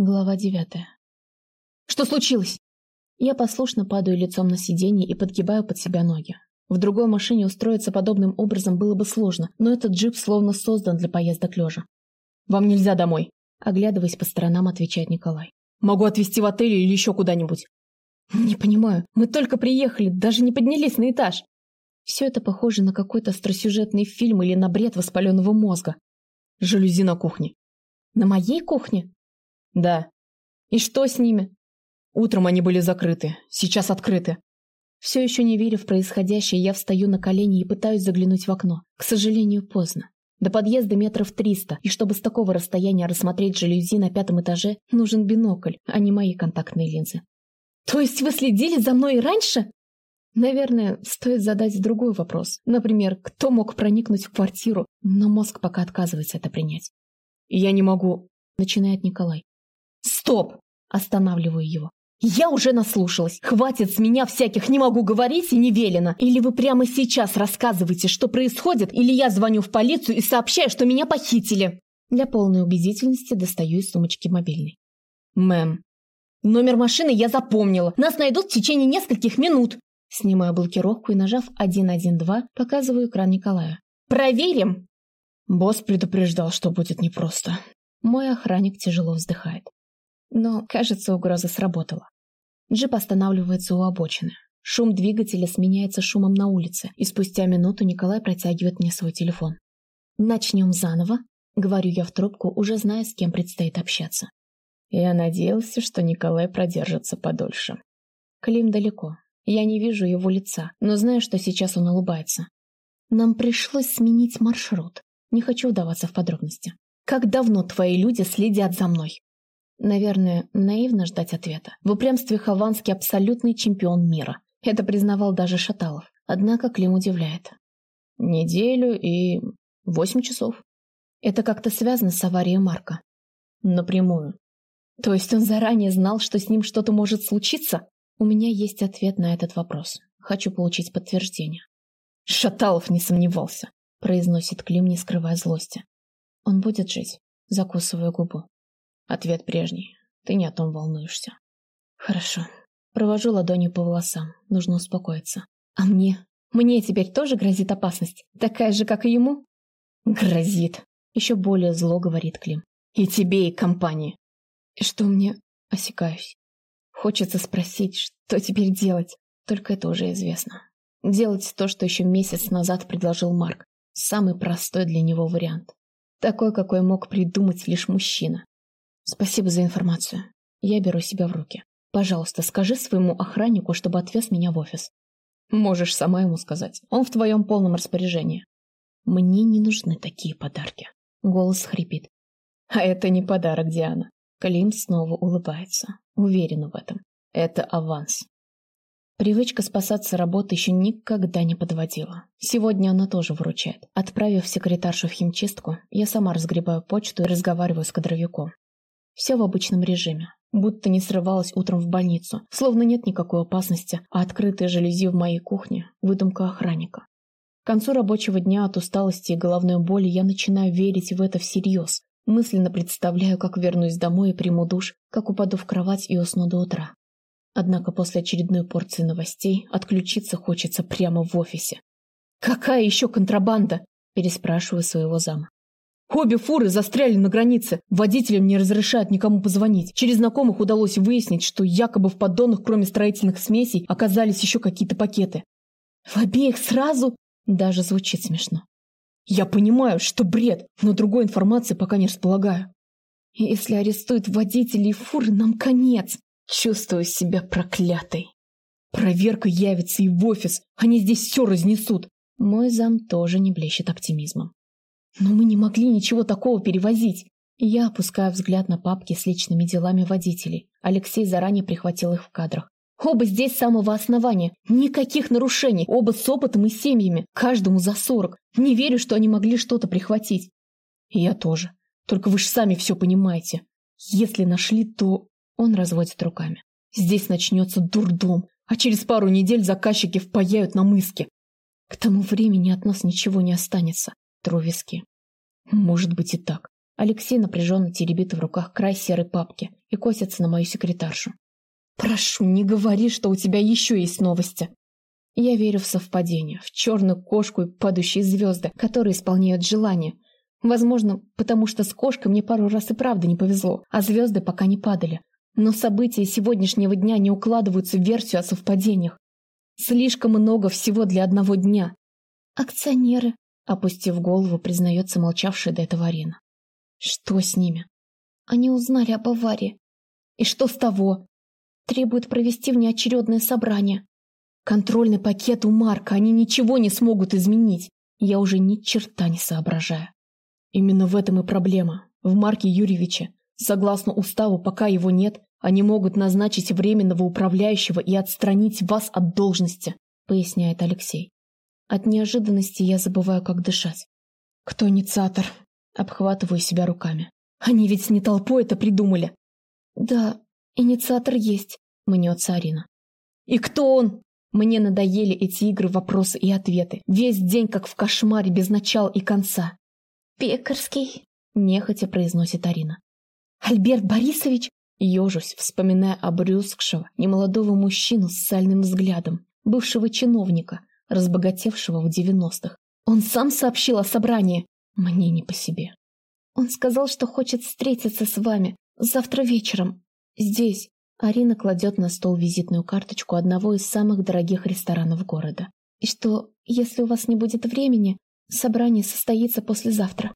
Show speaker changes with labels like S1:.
S1: Глава девятая. «Что случилось?» Я послушно падаю лицом на сиденье и подгибаю под себя ноги. В другой машине устроиться подобным образом было бы сложно, но этот джип словно создан для поездок лежа. «Вам нельзя домой», — оглядываясь по сторонам, отвечает Николай. «Могу отвезти в отель или еще куда-нибудь». «Не понимаю, мы только приехали, даже не поднялись на этаж». Все это похоже на какой-то остросюжетный фильм или на бред воспаленного мозга. Жалюзи на кухне. «На моей кухне?» Да. И что с ними? Утром они были закрыты, сейчас открыты. Все еще не веря в происходящее, я встаю на колени и пытаюсь заглянуть в окно. К сожалению, поздно. До подъезда метров триста, и чтобы с такого расстояния рассмотреть жалюзи на пятом этаже, нужен бинокль, а не мои контактные линзы. То есть вы следили за мной и раньше? Наверное, стоит задать другой вопрос. Например, кто мог проникнуть в квартиру, но мозг пока отказывается это принять. «Я не могу», — начинает Николай. «Стоп!» – останавливаю его. «Я уже наслушалась. Хватит с меня всяких «не могу говорить» и «не велено». Или вы прямо сейчас рассказываете, что происходит, или я звоню в полицию и сообщаю, что меня похитили». Для полной убедительности достаю из сумочки мобильный. «Мэм». «Номер машины я запомнила. Нас найдут в течение нескольких минут». Снимаю блокировку и, нажав 112, показываю экран Николая. «Проверим!» Босс предупреждал, что будет непросто. Мой охранник тяжело вздыхает. Но, кажется, угроза сработала. Джип останавливается у обочины. Шум двигателя сменяется шумом на улице, и спустя минуту Николай протягивает мне свой телефон. «Начнем заново», — говорю я в трубку, уже зная, с кем предстоит общаться. Я надеялся, что Николай продержится подольше. Клим далеко. Я не вижу его лица, но знаю, что сейчас он улыбается. Нам пришлось сменить маршрут. Не хочу вдаваться в подробности. Как давно твои люди следят за мной? Наверное, наивно ждать ответа. В упрямстве Хованский абсолютный чемпион мира. Это признавал даже Шаталов. Однако Клим удивляет. Неделю и восемь часов. Это как-то связано с аварией Марка. Напрямую. То есть он заранее знал, что с ним что-то может случиться? У меня есть ответ на этот вопрос. Хочу получить подтверждение. Шаталов не сомневался, произносит Клим, не скрывая злости. Он будет жить, закусывая губу. Ответ прежний. Ты не о том волнуешься. Хорошо. Провожу ладонью по волосам. Нужно успокоиться. А мне? Мне теперь тоже грозит опасность? Такая же, как и ему? Грозит. Еще более зло говорит Клим. И тебе, и компании. И что мне? Осекаюсь. Хочется спросить, что теперь делать. Только это уже известно. Делать то, что еще месяц назад предложил Марк. Самый простой для него вариант. Такой, какой мог придумать лишь мужчина. Спасибо за информацию. Я беру себя в руки. Пожалуйста, скажи своему охраннику, чтобы отвез меня в офис. Можешь сама ему сказать. Он в твоем полном распоряжении. Мне не нужны такие подарки. Голос хрипит. А это не подарок, Диана. Клим снова улыбается. Уверена в этом. Это аванс. Привычка спасаться работы еще никогда не подводила. Сегодня она тоже выручает. Отправив секретаршу в химчистку, я сама разгребаю почту и разговариваю с кадровиком. Все в обычном режиме. Будто не срывалась утром в больницу. Словно нет никакой опасности, а открытые жалюзи в моей кухне – выдумка охранника. К концу рабочего дня от усталости и головной боли я начинаю верить в это всерьез. Мысленно представляю, как вернусь домой и приму душ, как упаду в кровать и усну до утра. Однако после очередной порции новостей отключиться хочется прямо в офисе. «Какая еще контрабанда?» – переспрашиваю своего зама. Обе фуры застряли на границе. Водителям не разрешают никому позвонить. Через знакомых удалось выяснить, что якобы в поддонах, кроме строительных смесей, оказались еще какие-то пакеты. В обеих сразу? Даже звучит смешно. Я понимаю, что бред, но другой информации пока не располагаю. Если арестуют водителей фуры, нам конец. Чувствую себя проклятой. Проверка явится и в офис. Они здесь все разнесут. Мой зам тоже не блещет оптимизмом. Но мы не могли ничего такого перевозить. Я опускаю взгляд на папки с личными делами водителей. Алексей заранее прихватил их в кадрах. Оба здесь с самого основания. Никаких нарушений. Оба с опытом и семьями. Каждому за сорок. Не верю, что они могли что-то прихватить. Я тоже. Только вы же сами все понимаете. Если нашли, то... Он разводит руками. Здесь начнется дурдом. А через пару недель заказчики впаяют на мыски. К тому времени от нас ничего не останется. Тру виски. Может быть и так. Алексей напряженно теребит в руках край серой папки и косится на мою секретаршу. «Прошу, не говори, что у тебя еще есть новости!» Я верю в совпадение, в черную кошку и падающие звезды, которые исполняют желания. Возможно, потому что с кошкой мне пару раз и правда не повезло, а звезды пока не падали. Но события сегодняшнего дня не укладываются в версию о совпадениях. Слишком много всего для одного дня. Акционеры, опустив голову, признается молчавшая до этого Арина. Что с ними? Они узнали об аварии. И что с того? Требуют провести внеочередное собрание. Контрольный пакет у Марка, они ничего не смогут изменить. Я уже ни черта не соображаю. Именно в этом и проблема. В Марке Юрьевиче. Согласно уставу, пока его нет, они могут назначить временного управляющего и отстранить вас от должности, поясняет Алексей. От неожиданности я забываю, как дышать. Кто инициатор? Обхватываю себя руками. Они ведь не толпой это придумали. Да, инициатор есть, мнется Арина. И кто он? Мне надоели эти игры, вопросы и ответы. Весь день как в кошмаре, без начала и конца. «Пекарский», — нехотя произносит Арина. «Альберт Борисович?» Ежусь, вспоминая обрюзгшего, немолодого мужчину с сальным взглядом, бывшего чиновника, разбогатевшего в девяностых. Он сам сообщил о собрании. Мне не по себе. Он сказал, что хочет встретиться с вами завтра вечером. Здесь. Арина кладет на стол визитную карточку одного из самых дорогих ресторанов города. И что, если у вас не будет времени, собрание состоится послезавтра.